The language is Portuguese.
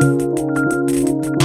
Música